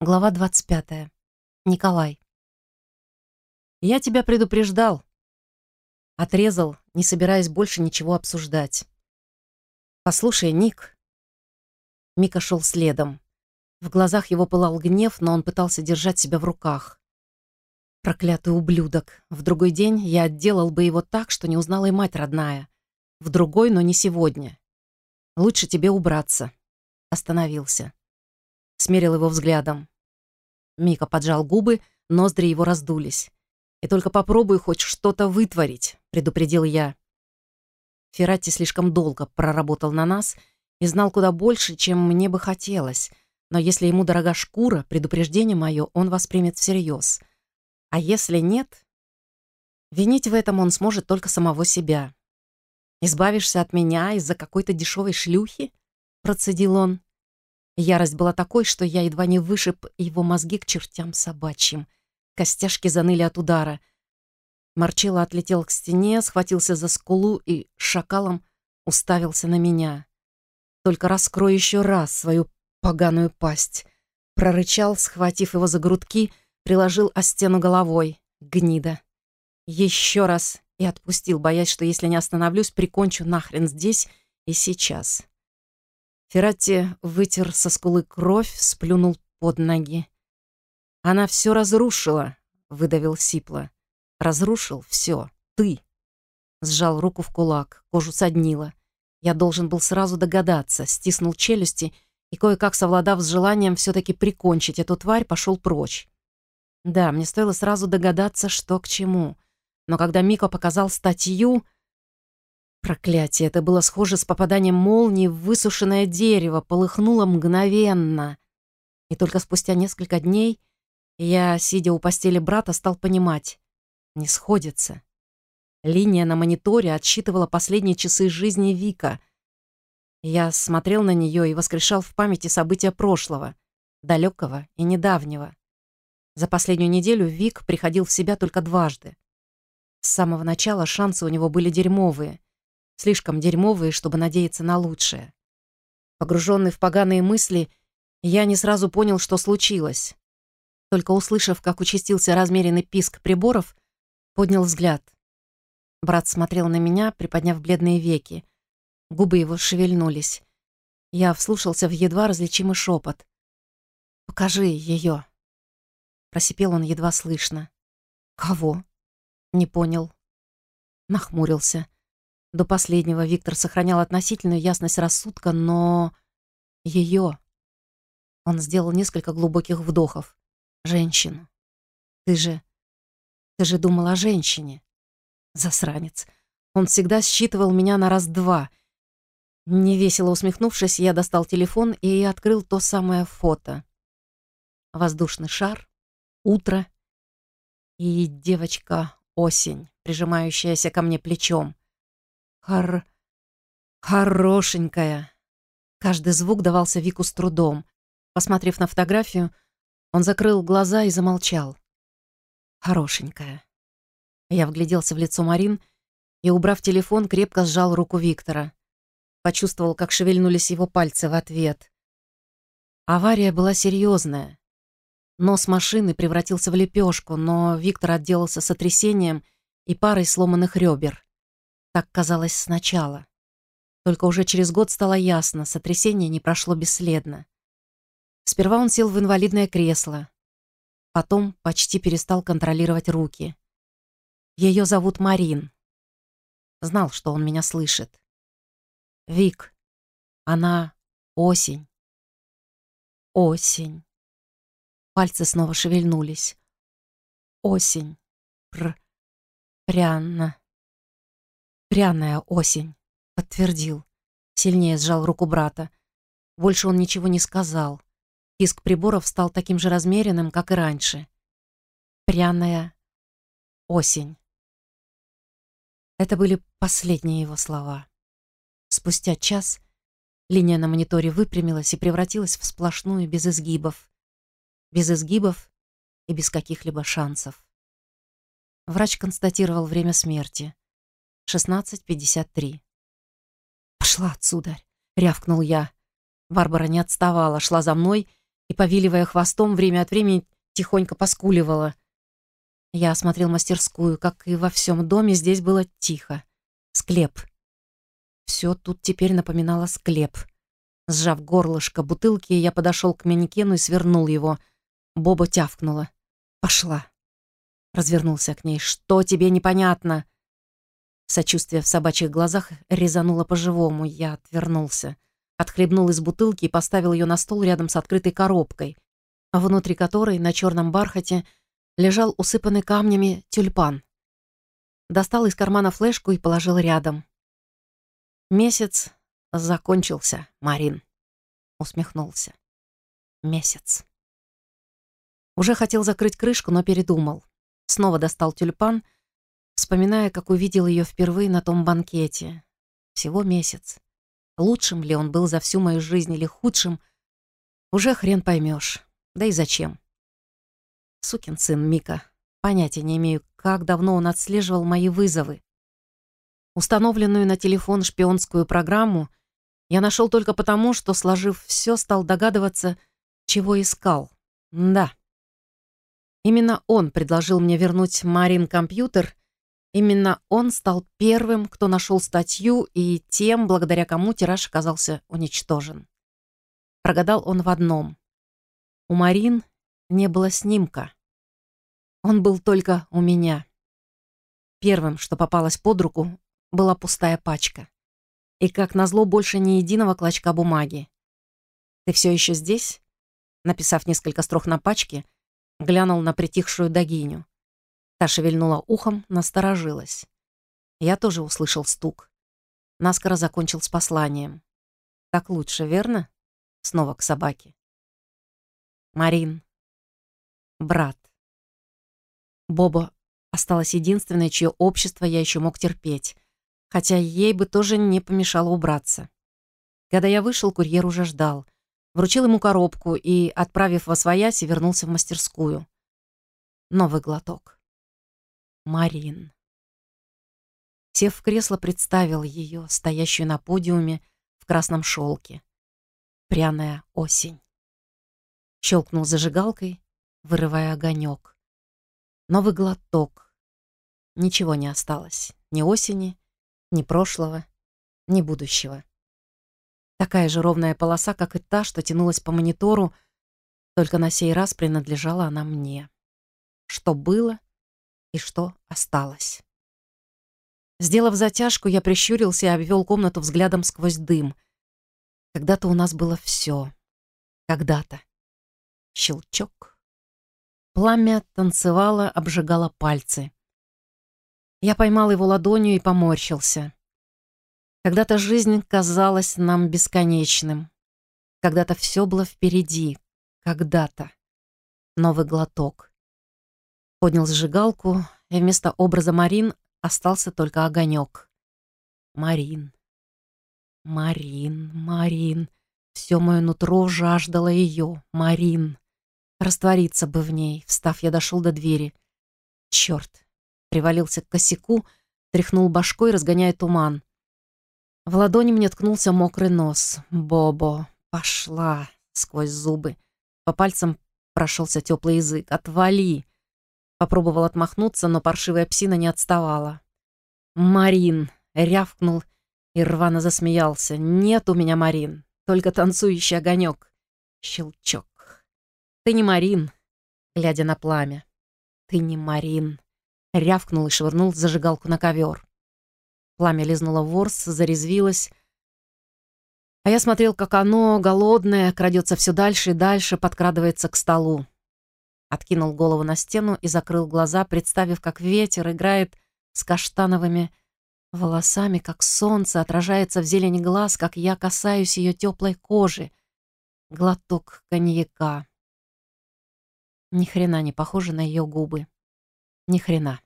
Глава 25. Николай. «Я тебя предупреждал». Отрезал, не собираясь больше ничего обсуждать. «Послушай, Ник». Мика шел следом. В глазах его пылал гнев, но он пытался держать себя в руках. Проклятый ублюдок. В другой день я отделал бы его так, что не узнала и мать родная. В другой, но не сегодня. Лучше тебе убраться. Остановился. Смерил его взглядом. Мика поджал губы, ноздри его раздулись. «И только попробуй хоть что-то вытворить», — предупредил я. Ферратти слишком долго проработал на нас и знал куда больше, чем мне бы хотелось. Но если ему дорога шкура, предупреждение мое он воспримет всерьез. А если нет, винить в этом он сможет только самого себя. «Избавишься от меня из-за какой-то дешевой шлюхи?» — процедил он. Ярость была такой, что я едва не вышиб его мозги к чертям собачьим. Костяшки заныли от удара. Марчелло отлетел к стене, схватился за скулу и шакалом уставился на меня. «Только раскрой еще раз свою поганую пасть!» Прорычал, схватив его за грудки, приложил о стену головой. Гнида. Еще раз и отпустил, боясь, что если не остановлюсь, прикончу нахрен здесь и сейчас. Ферратти вытер со скулы кровь, сплюнул под ноги. «Она все разрушила», — выдавил Сипла. «Разрушил все. Ты». Сжал руку в кулак, кожу соднило. Я должен был сразу догадаться, стиснул челюсти и, кое-как совладав с желанием все-таки прикончить эту тварь, пошел прочь. Да, мне стоило сразу догадаться, что к чему. Но когда Мика показал статью, Проклятие, это было схоже с попаданием молнии в высушенное дерево, полыхнуло мгновенно. И только спустя несколько дней я, сидя у постели брата, стал понимать. Не сходится. Линия на мониторе отсчитывала последние часы жизни Вика. Я смотрел на нее и воскрешал в памяти события прошлого, далекого и недавнего. За последнюю неделю Вик приходил в себя только дважды. С самого начала шансы у него были дерьмовые слишком дерьмовые, чтобы надеяться на лучшее. Погруженный в поганые мысли, я не сразу понял, что случилось. Только услышав, как участился размеренный писк приборов, поднял взгляд. Брат смотрел на меня, приподняв бледные веки. Губы его шевельнулись. Я вслушался в едва различимый шепот. «Покажи ее. Просипел он едва слышно. «Кого?» Не понял. Нахмурился. До последнего Виктор сохранял относительную ясность рассудка, но... Ее... Он сделал несколько глубоких вдохов. Женщину. Ты же... Ты же думал о женщине. Засранец. Он всегда считывал меня на раз-два. Невесело усмехнувшись, я достал телефон и открыл то самое фото. Воздушный шар, утро и девочка-осень, прижимающаяся ко мне плечом. Хор... хорошенькая. Каждый звук давался Вику с трудом. Посмотрев на фотографию, он закрыл глаза и замолчал. Хорошенькая. Я вгляделся в лицо Марин и, убрав телефон, крепко сжал руку Виктора. Почувствовал, как шевельнулись его пальцы в ответ. Авария была серьезная. Нос машины превратился в лепешку, но Виктор отделался сотрясением и парой сломанных ребер. Так казалось сначала. Только уже через год стало ясно, сотрясение не прошло бесследно. Сперва он сел в инвалидное кресло. Потом почти перестал контролировать руки. Ее зовут Марин. Знал, что он меня слышит. Вик. Она осень. Осень. Пальцы снова шевельнулись. Осень. Пр. Пряно. «Пряная осень», — подтвердил. Сильнее сжал руку брата. Больше он ничего не сказал. Писк приборов стал таким же размеренным, как и раньше. «Пряная осень». Это были последние его слова. Спустя час линия на мониторе выпрямилась и превратилась в сплошную без изгибов. Без изгибов и без каких-либо шансов. Врач констатировал время смерти. 16.53. «Пошла отсюда!» — рявкнул я. Барбара не отставала, шла за мной и, повиливая хвостом, время от времени тихонько поскуливала. Я осмотрел мастерскую, как и во всем доме, здесь было тихо. Склеп. Все тут теперь напоминало склеп. Сжав горлышко бутылки, я подошел к манекену и свернул его. Боба тявкнула. «Пошла». Развернулся к ней. «Что тебе непонятно?» Сочувствие в собачьих глазах резануло по-живому. Я отвернулся. Отхлебнул из бутылки и поставил ее на стол рядом с открытой коробкой, внутри которой на черном бархате лежал усыпанный камнями тюльпан. Достал из кармана флешку и положил рядом. «Месяц закончился, Марин», — усмехнулся. «Месяц». Уже хотел закрыть крышку, но передумал. Снова достал тюльпан, вспоминая, как увидел ее впервые на том банкете. Всего месяц. Лучшим ли он был за всю мою жизнь или худшим, уже хрен поймешь. Да и зачем? Сукин сын Мика. Понятия не имею, как давно он отслеживал мои вызовы. Установленную на телефон шпионскую программу я нашел только потому, что, сложив все, стал догадываться, чего искал. Да. Именно он предложил мне вернуть Марин компьютер Именно он стал первым, кто нашел статью, и тем, благодаря кому тираж оказался уничтожен. Прогадал он в одном. У Марин не было снимка. Он был только у меня. Первым, что попалось под руку, была пустая пачка. И, как назло, больше ни единого клочка бумаги. «Ты все еще здесь?» Написав несколько строк на пачке, глянул на притихшую Дагиню. Та шевельнула ухом, насторожилась. Я тоже услышал стук. Наскоро закончил с посланием. «Так лучше, верно?» Снова к собаке. «Марин. Брат. Боба осталась единственной, чье общество я еще мог терпеть, хотя ей бы тоже не помешало убраться. Когда я вышел, курьер уже ждал. Вручил ему коробку и, отправив во свояси, вернулся в мастерскую. Новый глоток. Марин. Сев в кресло, представил ее, стоящую на подиуме в красном шелке. Пряная осень. Щелкнул зажигалкой, вырывая огонек. Новый глоток. Ничего не осталось. Ни осени, ни прошлого, ни будущего. Такая же ровная полоса, как и та, что тянулась по монитору, только на сей раз принадлежала она мне. Что было, и что осталось. Сделав затяжку, я прищурился и обвел комнату взглядом сквозь дым. Когда-то у нас было все. Когда-то. Щелчок. Пламя танцевало, обжигало пальцы. Я поймал его ладонью и поморщился. Когда-то жизнь казалась нам бесконечным. Когда-то все было впереди. Когда-то. Новый глоток поднял зажигалку, и вместо образа Марин остался только огонек. Марин. Марин, Марин. Все мое нутро жаждало ее. Марин. Раствориться бы в ней. Встав, я дошел до двери. Черт. Привалился к косяку, тряхнул башкой, разгоняя туман. В ладони мне ткнулся мокрый нос. Бобо. Пошла. Сквозь зубы. По пальцам прошелся теплый язык. Отвали. Попробовал отмахнуться, но паршивая псина не отставала. «Марин!» — рявкнул и рвано засмеялся. «Нет у меня Марин, только танцующий огонек. Щелчок. «Ты не Марин!» — глядя на пламя. «Ты не Марин!» — рявкнул и швырнул зажигалку на ковер. Пламя лизнуло ворс, зарезвилось, а я смотрел, как оно, голодное, крадется все дальше и дальше, подкрадывается к столу. Откинул голову на стену и закрыл глаза, представив, как ветер играет с каштановыми волосами, как солнце отражается в зелени глаз, как я касаюсь ее теплой кожи. Глоток коньяка. Ни хрена не похоже на ее губы. Ни хрена.